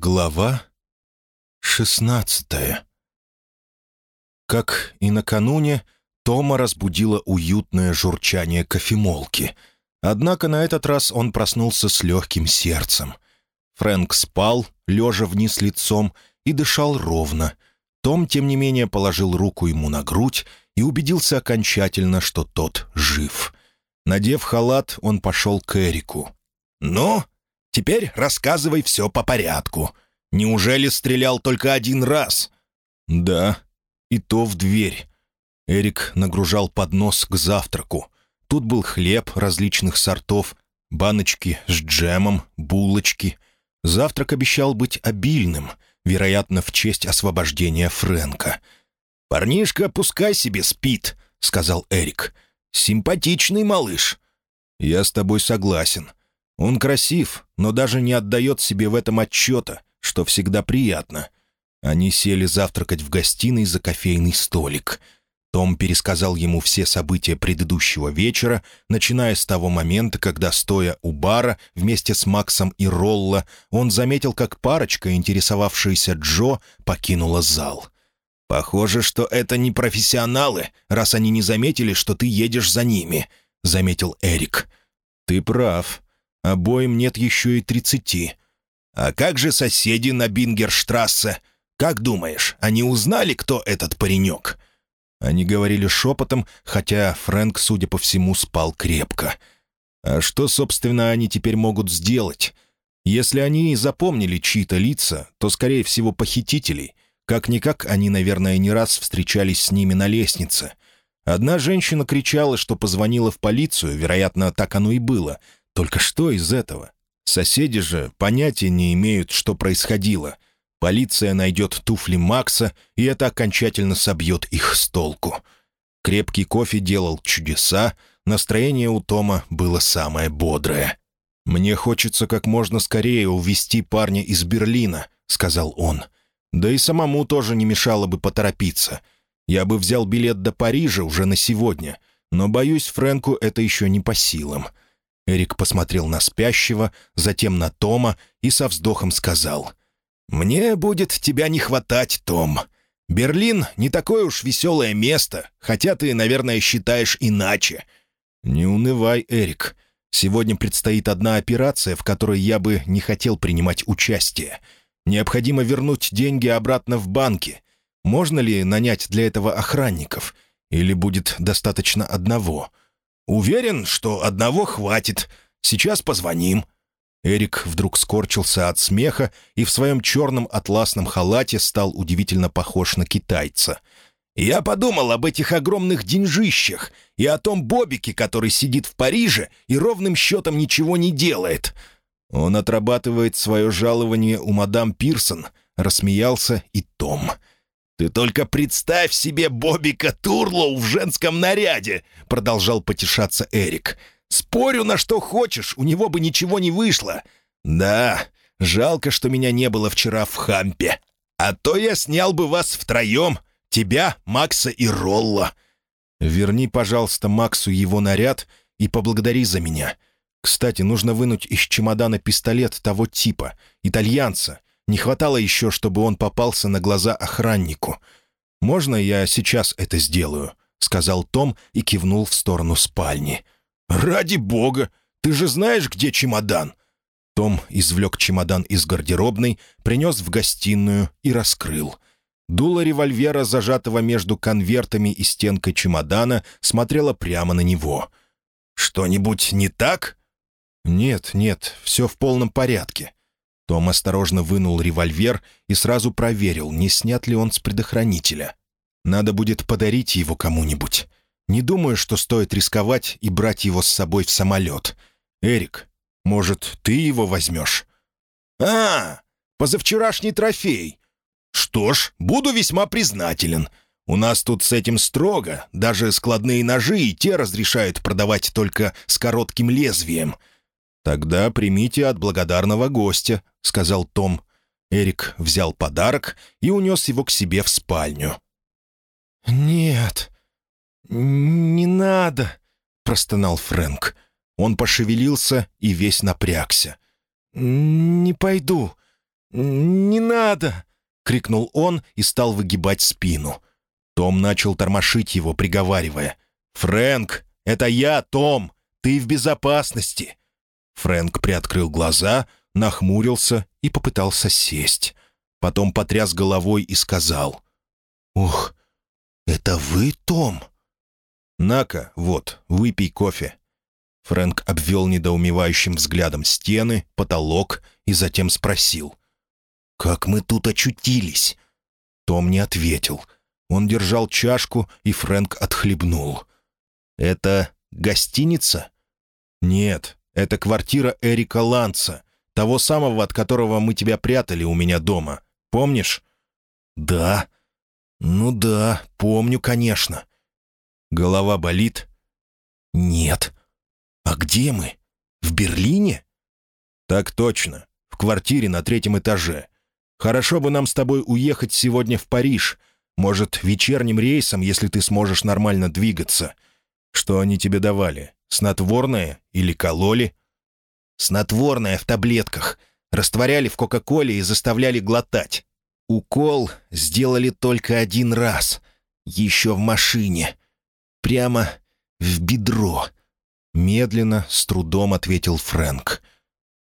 Глава шестнадцатая Как и накануне, Тома разбудило уютное журчание кофемолки. Однако на этот раз он проснулся с легким сердцем. Фрэнк спал, лежа вниз лицом, и дышал ровно. Том, тем не менее, положил руку ему на грудь и убедился окончательно, что тот жив. Надев халат, он пошел к Эрику. «Ну, Теперь рассказывай все по порядку. Неужели стрелял только один раз?» «Да, и то в дверь». Эрик нагружал поднос к завтраку. Тут был хлеб различных сортов, баночки с джемом, булочки. Завтрак обещал быть обильным, вероятно, в честь освобождения Фрэнка. «Парнишка пускай себе спит», — сказал Эрик. «Симпатичный малыш». «Я с тобой согласен. Он красив, но даже не отдает себе в этом отчета, что всегда приятно. Они сели завтракать в гостиной за кофейный столик. Том пересказал ему все события предыдущего вечера, начиная с того момента, когда, стоя у бара вместе с Максом и Ролло, он заметил, как парочка, интересовавшаяся Джо, покинула зал. «Похоже, что это не профессионалы, раз они не заметили, что ты едешь за ними», — заметил Эрик. «Ты прав. Обоим нет еще и тридцати. А как же соседи на Бингерштрассе? Как думаешь, они узнали, кто этот паренек?» Они говорили шепотом, хотя Фрэнк, судя по всему, спал крепко. А что, собственно, они теперь могут сделать? Если они и запомнили чьи-то лица, то, скорее всего, похитителей. Как-никак они, наверное, не раз встречались с ними на лестнице. Одна женщина кричала, что позвонила в полицию, вероятно, так оно и было, только что из этого? Соседи же понятия не имеют, что происходило. Полиция найдет туфли Макса, и это окончательно собьет их с толку. Крепкий кофе делал чудеса, настроение у Тома было самое бодрое. «Мне хочется как можно скорее увезти парня из Берлина», — сказал он. «Да и самому тоже не мешало бы поторопиться. Я бы взял билет до Парижа уже на сегодня, но, боюсь, Фрэнку это еще не по силам. Эрик посмотрел на спящего, затем на Тома и со вздохом сказал. «Мне будет тебя не хватать, Том. Берлин не такое уж веселое место, хотя ты, наверное, считаешь иначе». «Не унывай, Эрик. Сегодня предстоит одна операция, в которой я бы не хотел принимать участие. Необходимо вернуть деньги обратно в банки. Можно ли нанять для этого охранников? Или будет достаточно одного?» «Уверен, что одного хватит. Сейчас позвоним». Эрик вдруг скорчился от смеха и в своем черном атласном халате стал удивительно похож на китайца. «Я подумал об этих огромных деньжищах и о том Бобике, который сидит в Париже и ровным счетом ничего не делает. Он отрабатывает свое жалование у мадам Пирсон», — рассмеялся и Том. «Ты только представь себе Бобика Турлоу в женском наряде!» — продолжал потешаться Эрик. «Спорю на что хочешь, у него бы ничего не вышло. Да, жалко, что меня не было вчера в Хампе. А то я снял бы вас втроем, тебя, Макса и Ролла. Верни, пожалуйста, Максу его наряд и поблагодари за меня. Кстати, нужно вынуть из чемодана пистолет того типа, итальянца, не хватало еще, чтобы он попался на глаза охраннику. «Можно я сейчас это сделаю?» — сказал Том и кивнул в сторону спальни. «Ради бога! Ты же знаешь, где чемодан?» Том извлек чемодан из гардеробной, принес в гостиную и раскрыл. Дуло револьвера, зажатого между конвертами и стенкой чемодана, смотрела прямо на него. «Что-нибудь не так?» «Нет, нет, все в полном порядке. Том осторожно вынул револьвер и сразу проверил, не снят ли он с предохранителя. Надо будет подарить его кому-нибудь. Не думаю, что стоит рисковать и брать его с собой в самолет. Эрик, может, ты его возьмешь? «А, позавчерашний трофей. Что ж, буду весьма признателен. У нас тут с этим строго. Даже складные ножи и те разрешают продавать только с коротким лезвием. «Тогда примите от благодарного гостя», — сказал Том. Эрик взял подарок и унес его к себе в спальню. «Нет, не надо», — простонал Фрэнк. Он пошевелился и весь напрягся. «Не пойду. не надо!» — крикнул он и стал выгибать спину. Том начал тормошить его, приговаривая. «Фрэнк, это я, Том! Ты в безопасности!» Фрэнк приоткрыл глаза, нахмурился и попытался сесть. Потом потряс головой и сказал. «Ух, это вы, Том?» «На-ка, вот, выпей кофе». Фрэнк обвел недоумевающим взглядом стены, потолок и затем спросил. «Как мы тут очутились?» Том не ответил. Он держал чашку, и Фрэнк отхлебнул. «Это гостиница?» «Нет, это квартира Эрика Ланца, того самого, от которого мы тебя прятали у меня дома. Помнишь?» «Да. Ну да, помню, конечно». «Голова болит?» «Нет. А где мы? В Берлине?» «Так точно. В квартире на третьем этаже. Хорошо бы нам с тобой уехать сегодня в Париж. Может, вечерним рейсом, если ты сможешь нормально двигаться. Что они тебе давали? Снотворное или кололи?» «Снотворное в таблетках. Растворяли в Кока-Коле и заставляли глотать. Укол сделали только один раз. Еще в машине. Прямо в бедро». Медленно, с трудом ответил Фрэнк.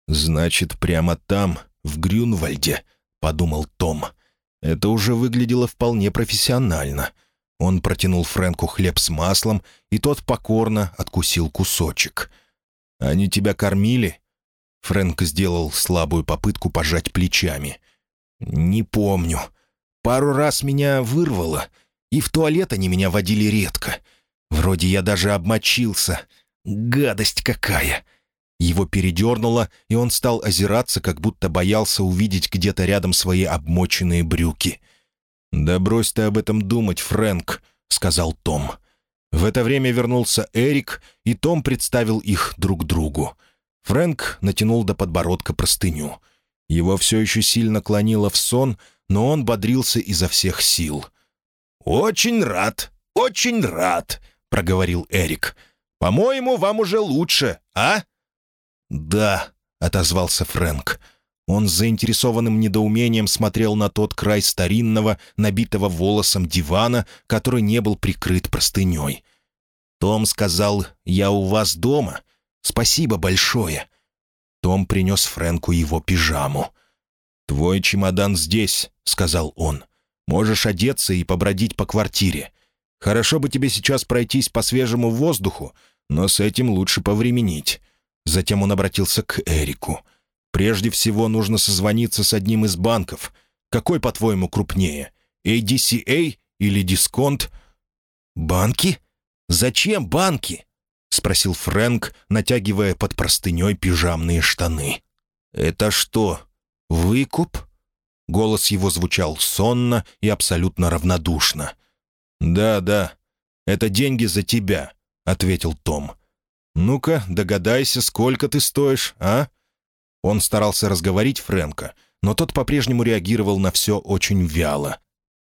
«Значит, прямо там, в Грюнвальде», — подумал Том. Это уже выглядело вполне профессионально. Он протянул Фрэнку хлеб с маслом, и тот покорно откусил кусочек. «Они тебя кормили?» Фрэнк сделал слабую попытку пожать плечами. «Не помню. Пару раз меня вырвало, и в туалет они меня водили редко. Вроде я даже обмочился. Гадость какая!» Его передернуло, и он стал озираться, как будто боялся увидеть где-то рядом свои обмоченные брюки. «Да брось ты об этом думать, Фрэнк», — сказал Том. В это время вернулся Эрик, и Том представил их друг другу. Фрэнк натянул до подбородка простыню. Его все еще сильно клонило в сон, но он бодрился изо всех сил. «Очень рад, очень рад», — проговорил Эрик. «По-моему, вам уже лучше, а?» «Да», — отозвался Фрэнк. Он с заинтересованным недоумением смотрел на тот край старинного, набитого волосом дивана, который не был прикрыт простыней. «Том сказал, я у вас дома. Спасибо большое». Том принес Фрэнку его пижаму. «Твой чемодан здесь», — сказал он. «Можешь одеться и побродить по квартире. Хорошо бы тебе сейчас пройтись по свежему воздуху, но с этим лучше повременить». Затем он обратился к Эрику. «Прежде всего нужно созвониться с одним из банков. Какой, по-твоему, крупнее? ADCA или Дисконт?» «Банки? Зачем банки?» — спросил Фрэнк, натягивая под простыней пижамные штаны. «Это что, выкуп?» Голос его звучал сонно и абсолютно равнодушно. «Да, да, это деньги за тебя», — ответил Том. «Ну-ка, догадайся, сколько ты стоишь, а?» Он старался разговорить Фрэнка, но тот по-прежнему реагировал на все очень вяло.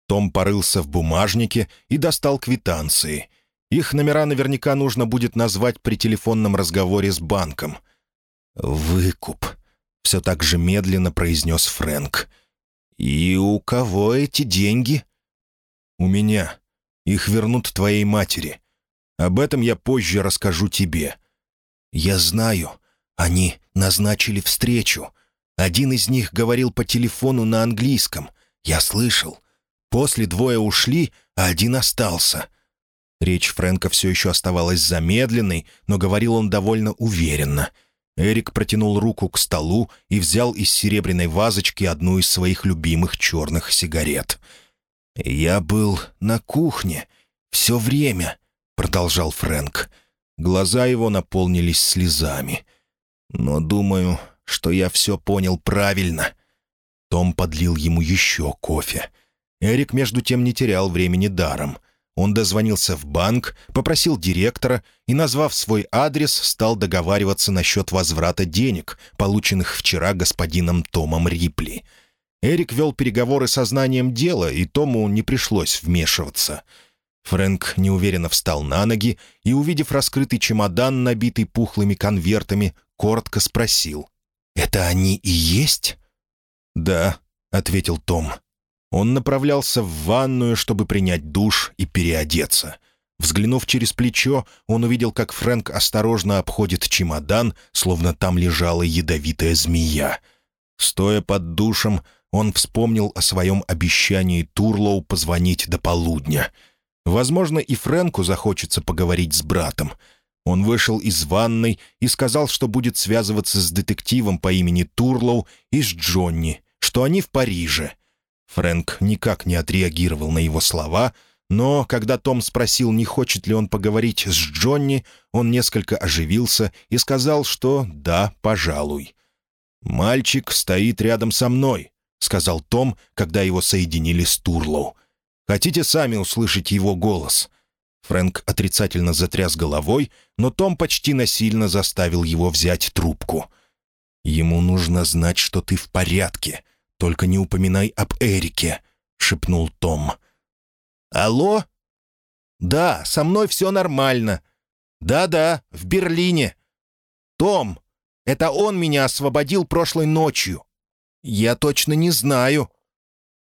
Том порылся в бумажнике и достал квитанции. Их номера наверняка нужно будет назвать при телефонном разговоре с банком. «Выкуп», — все так же медленно произнес Фрэнк. «И у кого эти деньги?» «У меня. Их вернут твоей матери. Об этом я позже расскажу тебе». «Я знаю. Они назначили встречу. Один из них говорил по телефону на английском. Я слышал. После двое ушли, а один остался». Речь Фрэнка все еще оставалась замедленной, но говорил он довольно уверенно. Эрик протянул руку к столу и взял из серебряной вазочки одну из своих любимых черных сигарет. «Я был на кухне все время», — продолжал Фрэнк. Глаза его наполнились слезами. «Но думаю, что я все понял правильно». Том подлил ему еще кофе. Эрик, между тем, не терял времени даром. Он дозвонился в банк, попросил директора и, назвав свой адрес, стал договариваться насчет возврата денег, полученных вчера господином Томом Рипли. Эрик вел переговоры со знанием дела, и Тому не пришлось вмешиваться. Фрэнк неуверенно встал на ноги и, увидев раскрытый чемодан, набитый пухлыми конвертами, коротко спросил. «Это они и есть?» «Да», — ответил Том. Он направлялся в ванную, чтобы принять душ и переодеться. Взглянув через плечо, он увидел, как Фрэнк осторожно обходит чемодан, словно там лежала ядовитая змея. Стоя под душем, он вспомнил о своем обещании Турлоу позвонить до полудня. Возможно, и Фрэнку захочется поговорить с братом. Он вышел из ванной и сказал, что будет связываться с детективом по имени Турлоу и с Джонни, что они в Париже. Фрэнк никак не отреагировал на его слова, но когда Том спросил, не хочет ли он поговорить с Джонни, он несколько оживился и сказал, что «да, пожалуй». «Мальчик стоит рядом со мной», — сказал Том, когда его соединили с Турлоу. «Хотите сами услышать его голос?» Фрэнк отрицательно затряс головой, но Том почти насильно заставил его взять трубку. «Ему нужно знать, что ты в порядке. Только не упоминай об Эрике», — шепнул Том. «Алло?» «Да, со мной все нормально. Да-да, в Берлине. Том, это он меня освободил прошлой ночью. Я точно не знаю».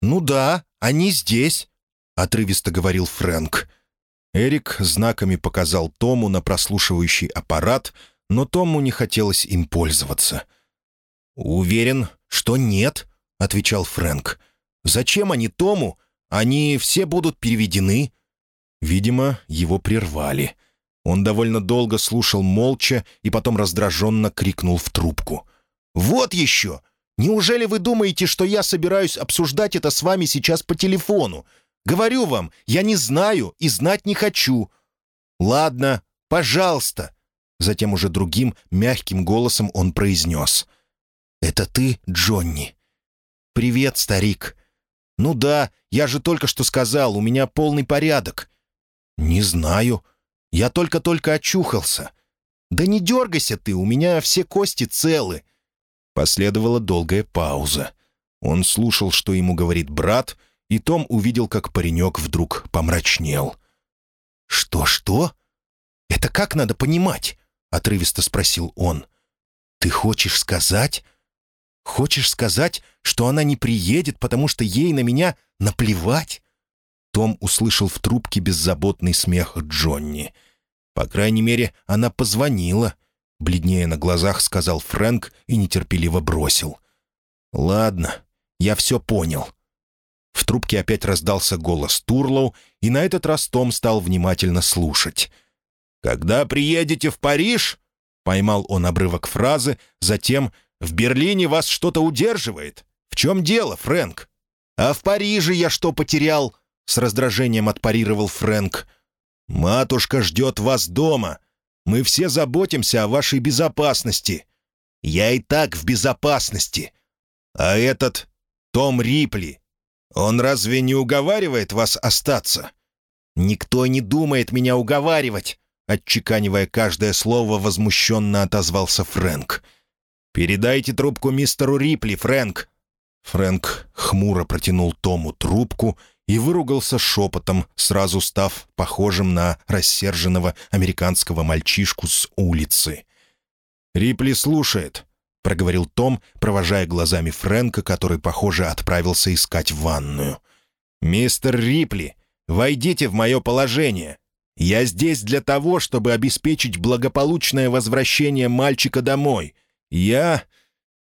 «Ну да, они здесь», — отрывисто говорил Фрэнк. Эрик знаками показал Тому на прослушивающий аппарат, но Тому не хотелось им пользоваться. «Уверен, что нет», — отвечал Фрэнк. «Зачем они Тому? Они все будут переведены». Видимо, его прервали. Он довольно долго слушал молча и потом раздраженно крикнул в трубку. «Вот еще! Неужели вы думаете, что я собираюсь обсуждать это с вами сейчас по телефону? Говорю вам, я не знаю и знать не хочу». «Ладно, пожалуйста». Затем уже другим, мягким голосом он произнес. «Это ты, Джонни?» «Привет, старик». «Ну да, я же только что сказал, у меня полный порядок». «Не знаю. Я только-только очухался». «Да не дергайся ты, у меня все кости целы». Последовала долгая пауза. Он слушал, что ему говорит брат, и Том увидел, как паренек вдруг помрачнел. «Что-что? Это как надо понимать?» — отрывисто спросил он. «Ты хочешь сказать? Хочешь сказать, что она не приедет, потому что ей на меня наплевать?» Том услышал в трубке беззаботный смех Джонни. «По крайней мере, она позвонила», — бледнее на глазах сказал Фрэнк и нетерпеливо бросил. «Ладно, я все понял. В трубке опять раздался голос Турлоу, и на этот раз Том стал внимательно слушать. «Когда приедете в Париж?» — поймал он обрывок фразы, затем «В Берлине вас что-то удерживает? В чем дело, Фрэнк?» «А в Париже я что потерял?» — с раздражением отпарировал Фрэнк. «Матушка ждет вас дома. Мы все заботимся о вашей безопасности. Я и так в безопасности. А этот Том Рипли, он разве не уговаривает вас остаться?» «Никто не думает меня уговаривать», — отчеканивая каждое слово, возмущенно отозвался Фрэнк. «Передайте трубку мистеру Рипли, Фрэнк». Фрэнк хмуро протянул Тому трубку и выругался шепотом, сразу став похожим на рассерженного американского мальчишку с улицы. «Рипли слушает проговорил Том, провожая глазами Фрэнка, который, похоже, отправился искать ванную. «Мистер Рипли, войдите в мое положение. Я здесь для того, чтобы обеспечить благополучное возвращение мальчика домой. Я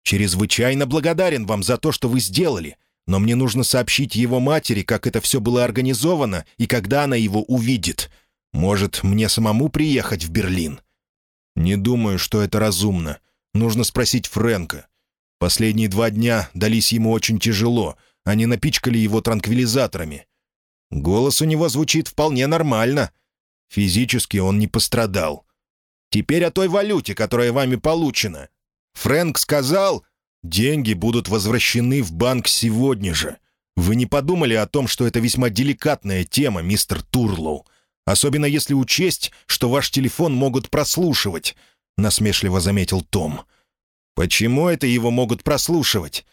чрезвычайно благодарен вам за то, что вы сделали, но мне нужно сообщить его матери, как это все было организовано и когда она его увидит. Может, мне самому приехать в Берлин?» «Не думаю, что это разумно. Нужно спросить Фрэнка. Последние два дня дались ему очень тяжело. Они напичкали его транквилизаторами. Голос у него звучит вполне нормально. Физически он не пострадал. Теперь о той валюте, которая вами получена. Фрэнк сказал, деньги будут возвращены в банк сегодня же. Вы не подумали о том, что это весьма деликатная тема, мистер Турлоу? Особенно если учесть, что ваш телефон могут прослушивать. — насмешливо заметил Том. «Почему это его могут прослушивать?»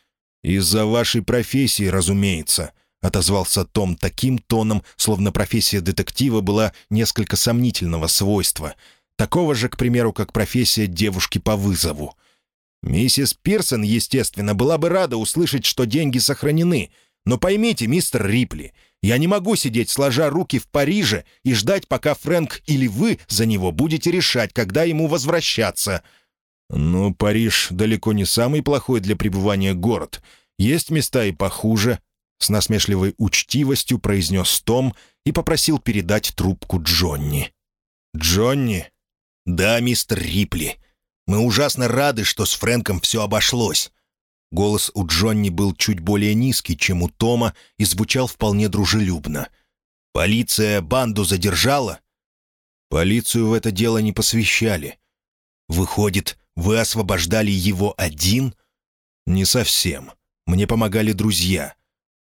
«Из-за вашей профессии, разумеется», — отозвался Том таким тоном, словно профессия детектива была несколько сомнительного свойства, такого же, к примеру, как профессия девушки по вызову. Миссис Пирсон, естественно, была бы рада услышать, что деньги сохранены. Но поймите, мистер Рипли, я не могу сидеть сложа руки в Париже и ждать, пока Фрэнк или вы за него будете решать, когда ему возвращаться. Ну, Париж далеко не самый плохой для пребывания город. Есть места и похуже, — с насмешливой учтивостью произнес Том и попросил передать трубку Джонни. «Джонни?» «Да, мистер Рипли. Мы ужасно рады, что с Фрэнком все обошлось». Голос у Джонни был чуть более низкий, чем у Тома, и звучал вполне дружелюбно. «Полиция банду задержала?» «Полицию в это дело не посвящали. Выходит, вы освобождали его один?» «Не совсем. Мне помогали друзья.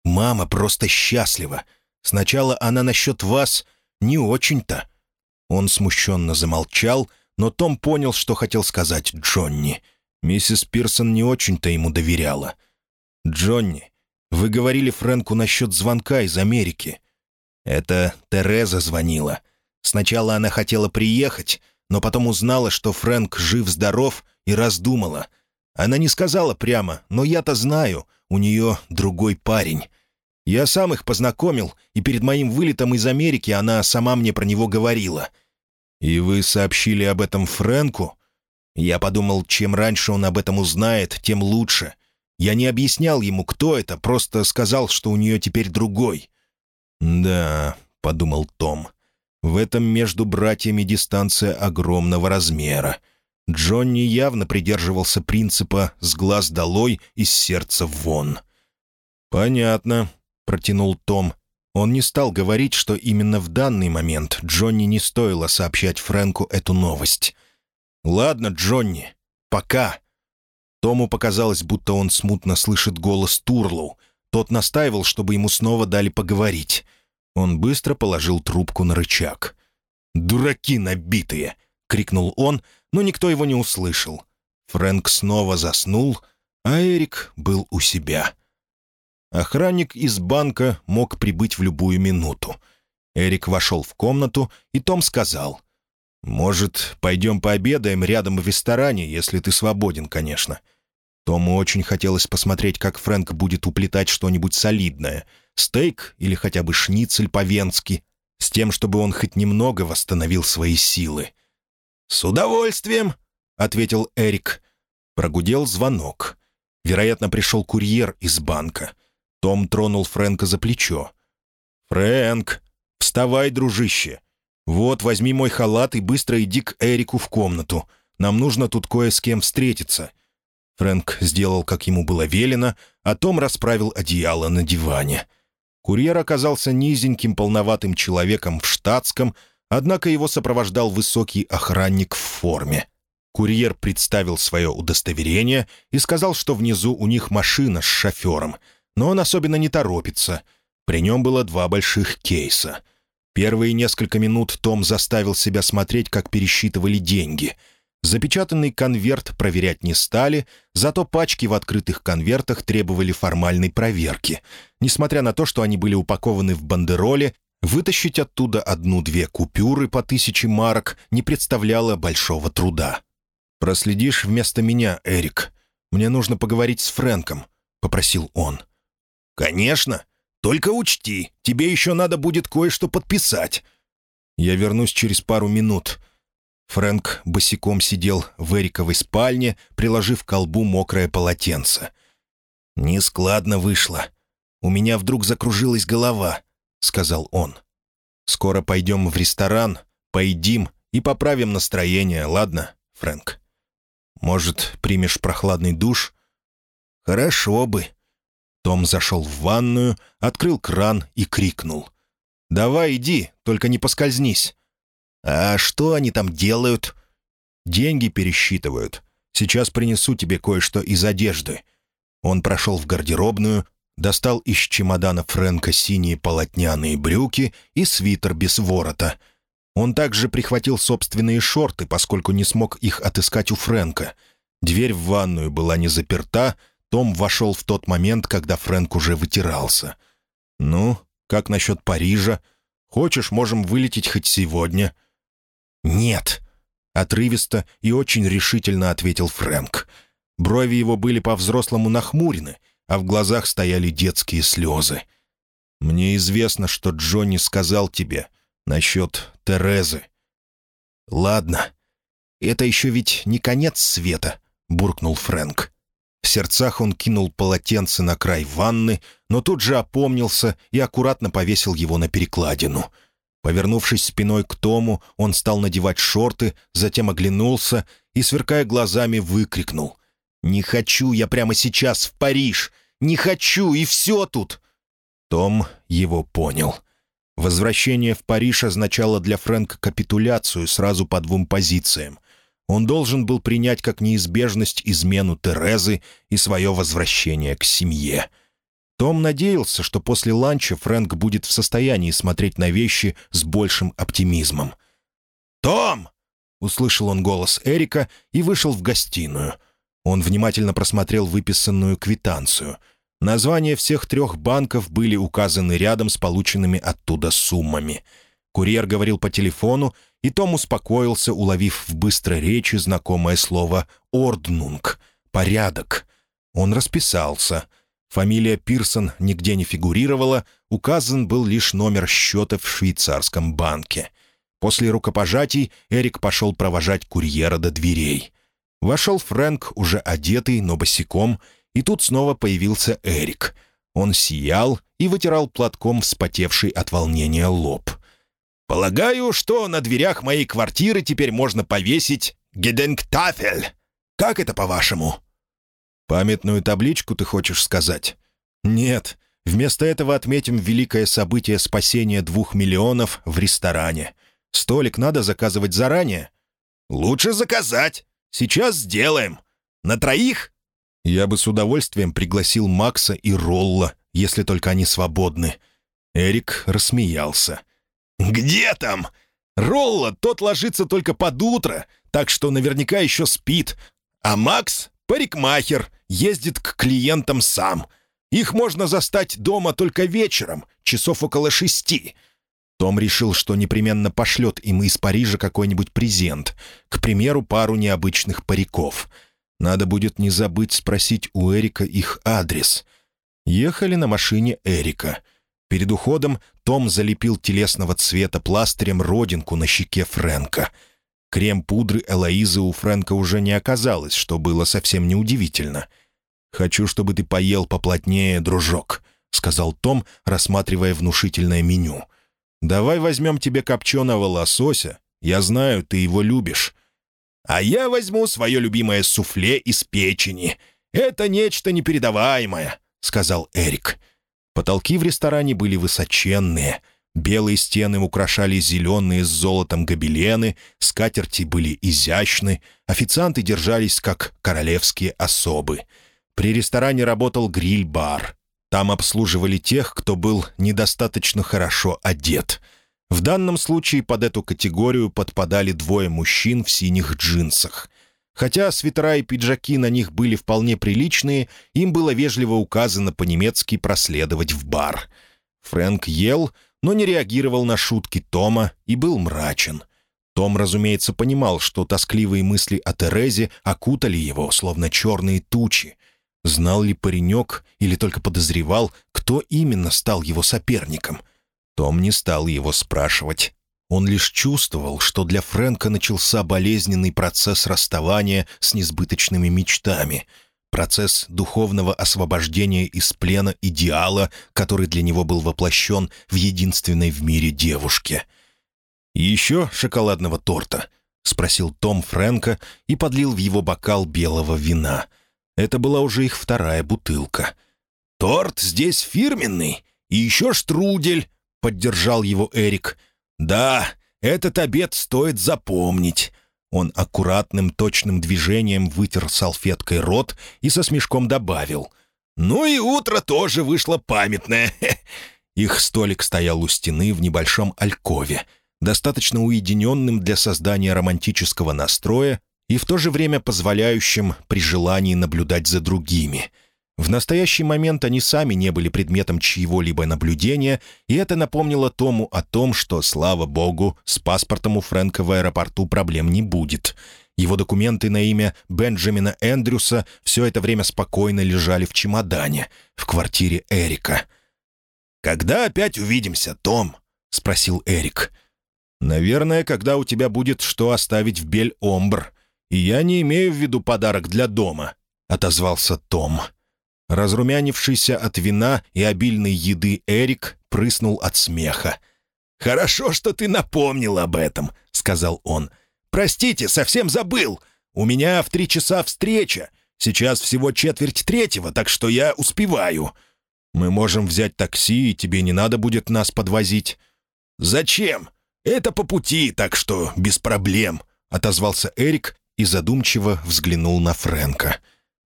Мама просто счастлива. Сначала она насчет вас не очень-то». Он смущенно замолчал, но Том понял, что хотел сказать Джонни. Миссис Пирсон не очень-то ему доверяла. «Джонни, вы говорили Фрэнку насчет звонка из Америки». «Это Тереза звонила. Сначала она хотела приехать, но потом узнала, что Фрэнк жив-здоров, и раздумала. Она не сказала прямо, но я-то знаю, у нее другой парень. Я сам их познакомил, и перед моим вылетом из Америки она сама мне про него говорила. «И вы сообщили об этом Фрэнку?» Я подумал, чем раньше он об этом узнает, тем лучше. Я не объяснял ему, кто это, просто сказал, что у нее теперь другой. «Да», — подумал Том, — «в этом между братьями дистанция огромного размера». Джонни явно придерживался принципа «с глаз долой, из сердца вон». «Понятно», — протянул Том. Он не стал говорить, что именно в данный момент Джонни не стоило сообщать Фрэнку эту новость. «Ладно, Джонни, пока». Тому показалось, будто он смутно слышит голос Турлоу. Тот настаивал, чтобы ему снова дали поговорить. Он быстро положил трубку на рычаг. «Дураки набитые!» — крикнул он, но никто его не услышал. Фрэнк снова заснул, а Эрик был у себя. Охранник из банка мог прибыть в любую минуту. Эрик вошел в комнату, и Том сказал, «Может, пойдем пообедаем рядом в ресторане, если ты свободен, конечно». Тому очень хотелось посмотреть, как Фрэнк будет уплетать что-нибудь солидное. Стейк или хотя бы шницель по-венски, с тем, чтобы он хоть немного восстановил свои силы. «С удовольствием», — ответил Эрик. Прогудел звонок. Вероятно, пришел курьер из банка. Том тронул Фрэнка за плечо. «Фрэнк, вставай, дружище. Вот, возьми мой халат и быстро иди к Эрику в комнату. Нам нужно тут кое с кем встретиться». Фрэнк сделал, как ему было велено, а Том расправил одеяло на диване. Курьер оказался низеньким, полноватым человеком в штатском, однако его сопровождал высокий охранник в форме. Курьер представил свое удостоверение и сказал, что внизу у них машина с шофером — но он особенно не торопится. При нем было два больших кейса. Первые несколько минут Том заставил себя смотреть, как пересчитывали деньги. Запечатанный конверт проверять не стали, зато пачки в открытых конвертах требовали формальной проверки. Несмотря на то, что они были упакованы в бандероле, вытащить оттуда одну-две купюры по тысяче марок не представляло большого труда. «Проследишь вместо меня, Эрик. Мне нужно поговорить с Фрэнком», — попросил он. — «Конечно. Только учти, тебе еще надо будет кое-что подписать». «Я вернусь через пару минут». Фрэнк босиком сидел в Эриковой спальне, приложив к колбу мокрое полотенце. «Нескладно вышло. У меня вдруг закружилась голова», — сказал он. «Скоро пойдем в ресторан, поедим и поправим настроение, ладно, Фрэнк? Может, примешь прохладный душ?» «Хорошо бы», том зашел в ванную, открыл кран и крикнул. «Давай иди, только не поскользнись». «А что они там делают?» «Деньги пересчитывают. Сейчас принесу тебе кое-что из одежды». Он прошел в гардеробную, достал из чемодана Фрэнка синие полотняные брюки и свитер без ворота. Он также прихватил собственные шорты, поскольку не смог их отыскать у Фрэнка. Дверь в ванную была не заперта, том вошел в тот момент, когда Фрэнк уже вытирался. «Ну, как насчет Парижа? Хочешь, можем вылететь хоть сегодня?» «Нет», — отрывисто и очень решительно ответил Фрэнк. Брови его были по-взрослому нахмурены, а в глазах стояли детские слезы. «Мне известно, что Джонни сказал тебе насчет Терезы». «Ладно, это еще ведь не конец света», — буркнул Фрэнк. В сердцах он кинул полотенце на край ванны, но тут же опомнился и аккуратно повесил его на перекладину. Повернувшись спиной к Тому, он стал надевать шорты, затем оглянулся и, сверкая глазами, выкрикнул. «Не хочу я прямо сейчас в Париж! Не хочу, и все тут!» Том его понял. Возвращение в Париж означало для Фрэнка капитуляцию сразу по двум позициям. Он должен был принять как неизбежность измену Терезы и свое возвращение к семье. Том надеялся, что после ланча Фрэнк будет в состоянии смотреть на вещи с большим оптимизмом. «Том!» — услышал он голос Эрика и вышел в гостиную. Он внимательно просмотрел выписанную квитанцию. Названия всех трех банков были указаны рядом с полученными оттуда суммами. Курьер говорил по телефону, и Том успокоился, уловив в быстрой речи знакомое слово «орднунг» — «порядок». Он расписался. Фамилия Пирсон нигде не фигурировала, указан был лишь номер счета в швейцарском банке. После рукопожатий Эрик пошел провожать курьера до дверей. Вошел Фрэнк, уже одетый, но босиком, и тут снова появился Эрик. Он сиял и вытирал платком вспотевший от волнения лоб — Полагаю, что на дверях моей квартиры теперь можно повесить «Геденгтафель». Как это, по-вашему?» «Памятную табличку, ты хочешь сказать?» «Нет. Вместо этого отметим великое событие спасения двух миллионов в ресторане. Столик надо заказывать заранее». «Лучше заказать. Сейчас сделаем. На троих?» «Я бы с удовольствием пригласил Макса и Ролла, если только они свободны». Эрик рассмеялся. «Где там? Ролла тот ложится только под утро, так что наверняка еще спит. А Макс — парикмахер, ездит к клиентам сам. Их можно застать дома только вечером, часов около шести». Том решил, что непременно пошлет им из Парижа какой-нибудь презент, к примеру, пару необычных париков. Надо будет не забыть спросить у Эрика их адрес. Ехали на машине Эрика — Перед уходом Том залепил телесного цвета пластырем родинку на щеке Фрэнка. Крем-пудры Элоизы у Фрэнка уже не оказалось, что было совсем неудивительно. «Хочу, чтобы ты поел поплотнее, дружок», — сказал Том, рассматривая внушительное меню. «Давай возьмем тебе копченого лосося. Я знаю, ты его любишь». «А я возьму свое любимое суфле из печени. Это нечто непередаваемое», — сказал Эрик. «Эрик». Потолки в ресторане были высоченные. Белые стены украшали зеленые с золотом гобелены, скатерти были изящны, официанты держались как королевские особы. При ресторане работал гриль-бар. Там обслуживали тех, кто был недостаточно хорошо одет. В данном случае под эту категорию подпадали двое мужчин в синих джинсах. Хотя свитера и пиджаки на них были вполне приличные, им было вежливо указано по-немецки проследовать в бар. Фрэнк ел, но не реагировал на шутки Тома и был мрачен. Том, разумеется, понимал, что тоскливые мысли о Терезе окутали его, словно черные тучи. Знал ли паренек или только подозревал, кто именно стал его соперником? Том не стал его спрашивать. Он лишь чувствовал, что для Фрэнка начался болезненный процесс расставания с несбыточными мечтами, процесс духовного освобождения из плена идеала, который для него был воплощен в единственной в мире девушке. «И еще шоколадного торта?» — спросил Том Фрэнка и подлил в его бокал белого вина. Это была уже их вторая бутылка. «Торт здесь фирменный, и еще штрудель», — поддержал его Эрик — «Да, этот обед стоит запомнить». Он аккуратным, точным движением вытер салфеткой рот и со смешком добавил. «Ну и утро тоже вышло памятное». Их столик стоял у стены в небольшом алькове, достаточно уединенным для создания романтического настроя и в то же время позволяющим при желании наблюдать за другими. В настоящий момент они сами не были предметом чьего-либо наблюдения, и это напомнило Тому о том, что, слава богу, с паспортом у Фрэнка в аэропорту проблем не будет. Его документы на имя Бенджамина Эндрюса все это время спокойно лежали в чемодане, в квартире Эрика. «Когда опять увидимся, Том?» — спросил Эрик. «Наверное, когда у тебя будет что оставить в Бель-Омбр. И я не имею в виду подарок для дома», — отозвался Том. Разрумянившийся от вина и обильной еды Эрик прыснул от смеха. «Хорошо, что ты напомнил об этом», — сказал он. «Простите, совсем забыл. У меня в три часа встреча. Сейчас всего четверть третьего, так что я успеваю». «Мы можем взять такси, и тебе не надо будет нас подвозить». «Зачем? Это по пути, так что без проблем», — отозвался Эрик и задумчиво взглянул на Фрэнка.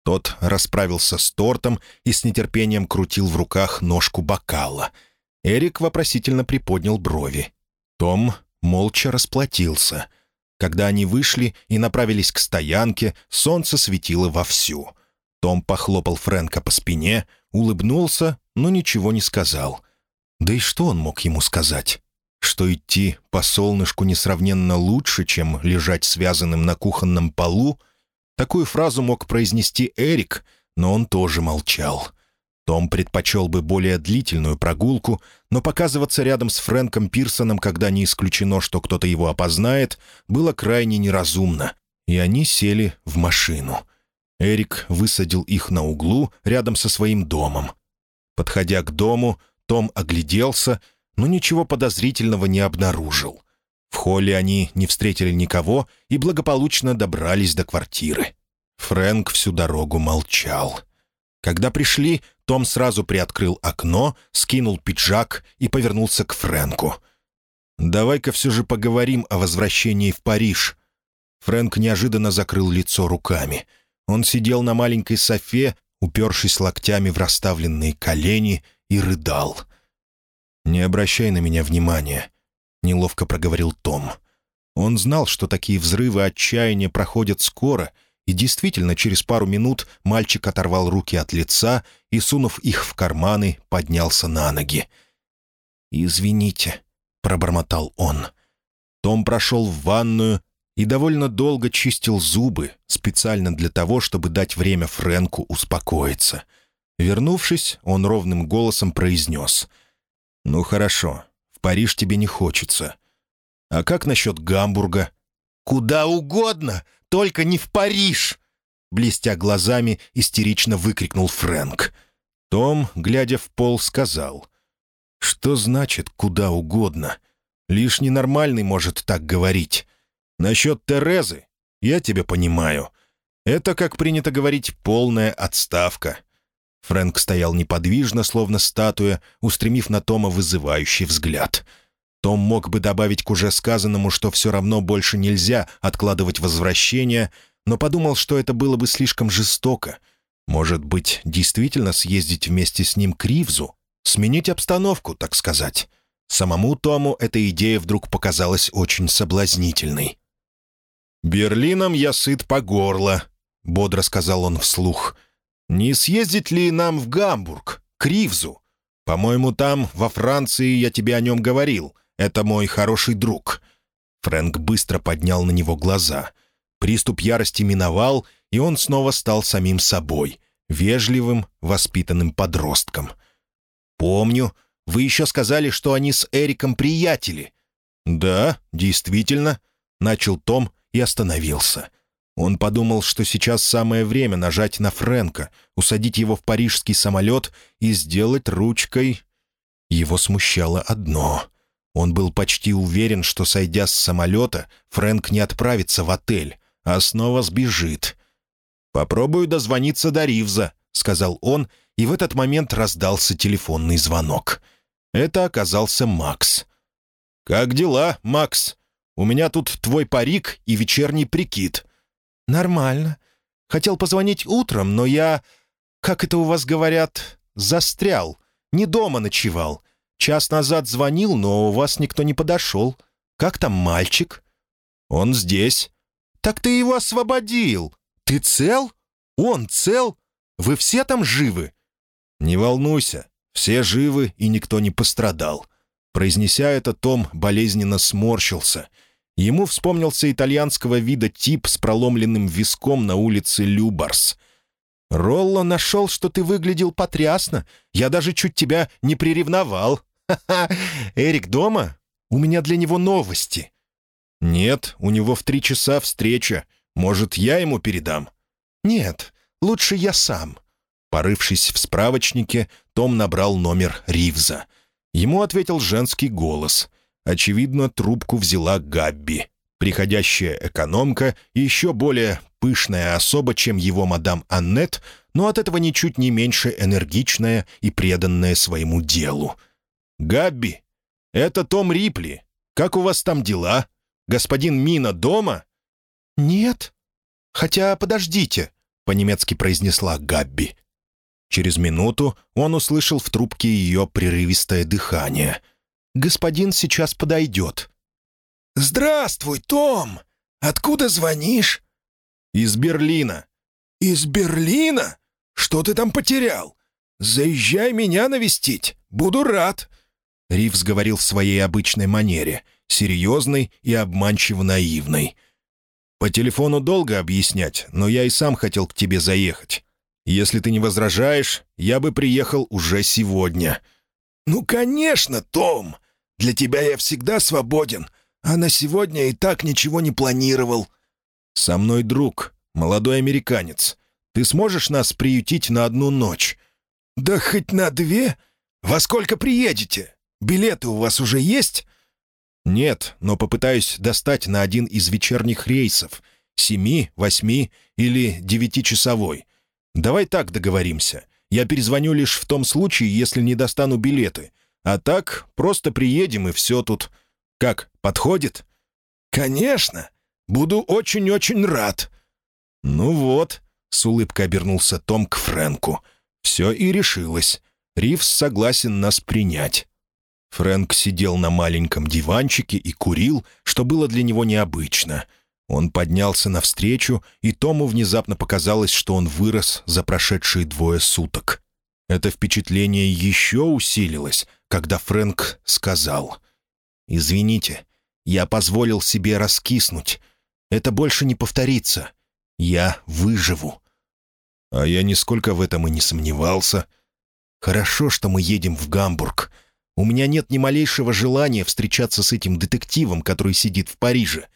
Тот расправился с тортом и с нетерпением крутил в руках ножку бокала. Эрик вопросительно приподнял брови. Том молча расплатился. Когда они вышли и направились к стоянке, солнце светило вовсю. Том похлопал Фрэнка по спине, улыбнулся, но ничего не сказал. Да и что он мог ему сказать? Что идти по солнышку несравненно лучше, чем лежать связанным на кухонном полу — Такую фразу мог произнести Эрик, но он тоже молчал. Том предпочел бы более длительную прогулку, но показываться рядом с Фрэнком Пирсоном, когда не исключено, что кто-то его опознает, было крайне неразумно, и они сели в машину. Эрик высадил их на углу рядом со своим домом. Подходя к дому, том огляделся, но ничего подозрительного не обнаружил. В холле они не встретили никого и благополучно добрались до квартиры. Фрэнк всю дорогу молчал. Когда пришли, Том сразу приоткрыл окно, скинул пиджак и повернулся к Фрэнку. «Давай-ка все же поговорим о возвращении в Париж». Фрэнк неожиданно закрыл лицо руками. Он сидел на маленькой софе, упершись локтями в расставленные колени, и рыдал. «Не обращай на меня внимания неловко проговорил Том. Он знал, что такие взрывы отчаяния проходят скоро, и действительно, через пару минут мальчик оторвал руки от лица и, сунув их в карманы, поднялся на ноги. «Извините», — пробормотал он. Том прошел в ванную и довольно долго чистил зубы, специально для того, чтобы дать время Фрэнку успокоиться. Вернувшись, он ровным голосом произнес. «Ну хорошо, Париж тебе не хочется. А как насчет Гамбурга? «Куда угодно, только не в Париж!» Блестя глазами, истерично выкрикнул Фрэнк. Том, глядя в пол, сказал. «Что значит «куда угодно»? Лишь ненормальный может так говорить. Насчет Терезы я тебя понимаю. Это, как принято говорить, полная отставка. Фрэнк стоял неподвижно, словно статуя, устремив на Тома вызывающий взгляд. Том мог бы добавить к уже сказанному, что все равно больше нельзя откладывать возвращение, но подумал, что это было бы слишком жестоко. Может быть, действительно съездить вместе с ним к Ривзу? Сменить обстановку, так сказать. Самому Тому эта идея вдруг показалась очень соблазнительной. «Берлином я сыт по горло», — бодро сказал он вслух. Не съездить ли нам в Гамбург, к Ривзу? По-моему, там, во Франции, я тебе о нем говорил. Это мой хороший друг». Фрэнк быстро поднял на него глаза. Приступ ярости миновал, и он снова стал самим собой, вежливым, воспитанным подростком. «Помню, вы еще сказали, что они с Эриком приятели». «Да, действительно», — начал Том и остановился. Он подумал, что сейчас самое время нажать на Фрэнка, усадить его в парижский самолет и сделать ручкой... Его смущало одно. Он был почти уверен, что, сойдя с самолета, Фрэнк не отправится в отель, а снова сбежит. «Попробую дозвониться до Ривза», — сказал он, и в этот момент раздался телефонный звонок. Это оказался Макс. «Как дела, Макс? У меня тут твой парик и вечерний прикид». «Нормально. Хотел позвонить утром, но я, как это у вас говорят, застрял. Не дома ночевал. Час назад звонил, но у вас никто не подошел. Как там мальчик?» «Он здесь». «Так ты его освободил. Ты цел? Он цел? Вы все там живы?» «Не волнуйся, все живы и никто не пострадал». Произнеся это, Том болезненно сморщился. Ему вспомнился итальянского вида тип с проломленным виском на улице Любарс. «Ролло нашел, что ты выглядел потрясно. Я даже чуть тебя не приревновал. Ха-ха! Эрик дома? У меня для него новости». «Нет, у него в три часа встреча. Может, я ему передам?» «Нет, лучше я сам». Порывшись в справочнике, Том набрал номер Ривза. Ему ответил женский голос. Очевидно, трубку взяла Габби, приходящая экономка еще более пышная особа, чем его мадам Аннет, но от этого ничуть не меньше энергичная и преданная своему делу. «Габби, это Том Рипли. Как у вас там дела? Господин Мина дома?» «Нет. Хотя подождите», — по-немецки произнесла Габби. Через минуту он услышал в трубке ее прерывистое дыхание. «Господин сейчас подойдет». «Здравствуй, Том! Откуда звонишь?» «Из Берлина». «Из Берлина? Что ты там потерял? Заезжай меня навестить. Буду рад». Ривз говорил в своей обычной манере, серьезной и обманчиво наивной. «По телефону долго объяснять, но я и сам хотел к тебе заехать. Если ты не возражаешь, я бы приехал уже сегодня». «Ну, конечно, Том! Для тебя я всегда свободен, а на сегодня и так ничего не планировал». «Со мной друг, молодой американец. Ты сможешь нас приютить на одну ночь?» «Да хоть на две? Во сколько приедете? Билеты у вас уже есть?» «Нет, но попытаюсь достать на один из вечерних рейсов. Семи, восьми или девятичасовой. Давай так договоримся. Я перезвоню лишь в том случае, если не достану билеты. А так, просто приедем и все тут. Как, подходит?» «Конечно. Буду очень-очень рад». «Ну вот», — с улыбкой обернулся Том к Фрэнку. «Все и решилось. Ривз согласен нас принять». Фрэнк сидел на маленьком диванчике и курил, что было для него необычно — он поднялся навстречу, и Тому внезапно показалось, что он вырос за прошедшие двое суток. Это впечатление еще усилилось, когда Фрэнк сказал «Извините, я позволил себе раскиснуть. Это больше не повторится. Я выживу». А я нисколько в этом и не сомневался. «Хорошо, что мы едем в Гамбург. У меня нет ни малейшего желания встречаться с этим детективом, который сидит в Париже.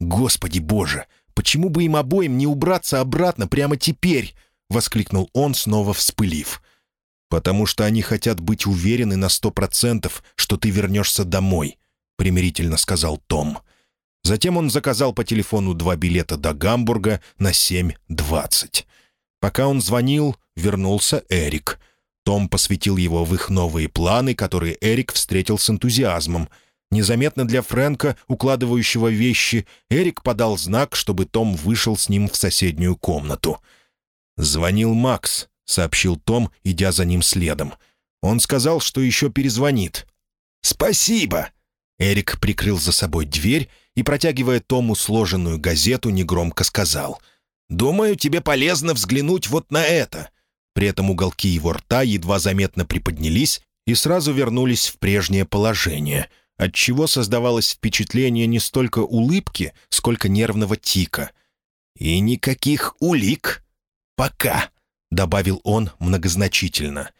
«Господи боже, почему бы им обоим не убраться обратно прямо теперь?» — воскликнул он, снова вспылив. «Потому что они хотят быть уверены на сто процентов, что ты вернешься домой», — примирительно сказал Том. Затем он заказал по телефону два билета до Гамбурга на 7.20. Пока он звонил, вернулся Эрик. Том посвятил его в их новые планы, которые Эрик встретил с энтузиазмом — Незаметно для Фрэнка, укладывающего вещи, Эрик подал знак, чтобы Том вышел с ним в соседнюю комнату. «Звонил Макс», — сообщил Том, идя за ним следом. «Он сказал, что еще перезвонит». «Спасибо!» Эрик прикрыл за собой дверь и, протягивая Тому сложенную газету, негромко сказал. «Думаю, тебе полезно взглянуть вот на это». При этом уголки его рта едва заметно приподнялись и сразу вернулись в прежнее положение — отчего создавалось впечатление не столько улыбки, сколько нервного тика. «И никаких улик. Пока», — добавил он многозначительно.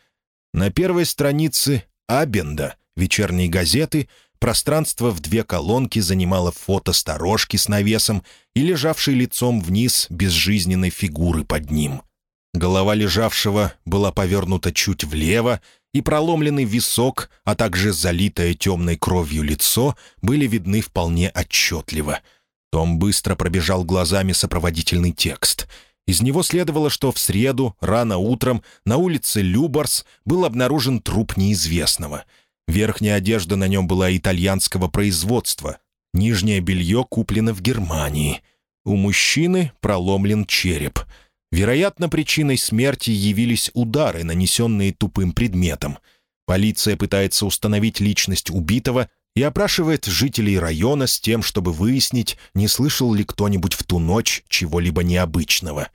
На первой странице «Абенда» вечерней газеты пространство в две колонки занимало фото сторожки с навесом и лежавшей лицом вниз безжизненной фигуры под ним. Голова лежавшего была повернута чуть влево, и проломленный висок, а также залитое темной кровью лицо были видны вполне отчетливо. Том быстро пробежал глазами сопроводительный текст. Из него следовало, что в среду, рано утром, на улице Любарс был обнаружен труп неизвестного. Верхняя одежда на нем была итальянского производства, нижнее белье куплено в Германии. У мужчины проломлен череп — Вероятно, причиной смерти явились удары, нанесенные тупым предметом. Полиция пытается установить личность убитого и опрашивает жителей района с тем, чтобы выяснить, не слышал ли кто-нибудь в ту ночь чего-либо необычного.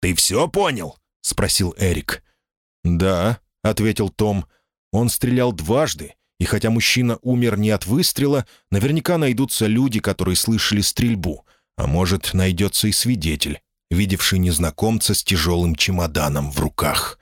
«Ты все понял?» — спросил Эрик. «Да», — ответил Том. «Он стрелял дважды, и хотя мужчина умер не от выстрела, наверняка найдутся люди, которые слышали стрельбу, а может, найдется и свидетель, видевший незнакомца с тяжелым чемоданом в руках.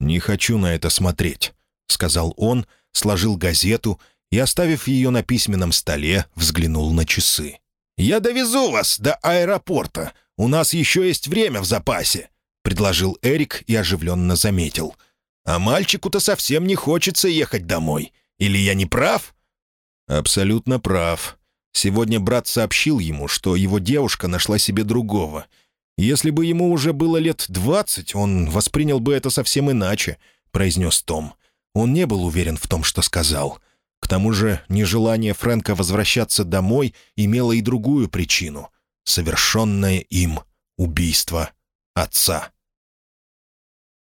«Не хочу на это смотреть», — сказал он, сложил газету и, оставив ее на письменном столе, взглянул на часы. «Я довезу вас до аэропорта. У нас еще есть время в запасе», — предложил Эрик и оживленно заметил. «А мальчику-то совсем не хочется ехать домой. Или я не прав?» «Абсолютно прав. Сегодня брат сообщил ему, что его девушка нашла себе другого. Если бы ему уже было лет двадцать, он воспринял бы это совсем иначе», — произнес Том. Он не был уверен в том, что сказал. К тому же нежелание Фрэнка возвращаться домой имело и другую причину — совершенное им убийство отца.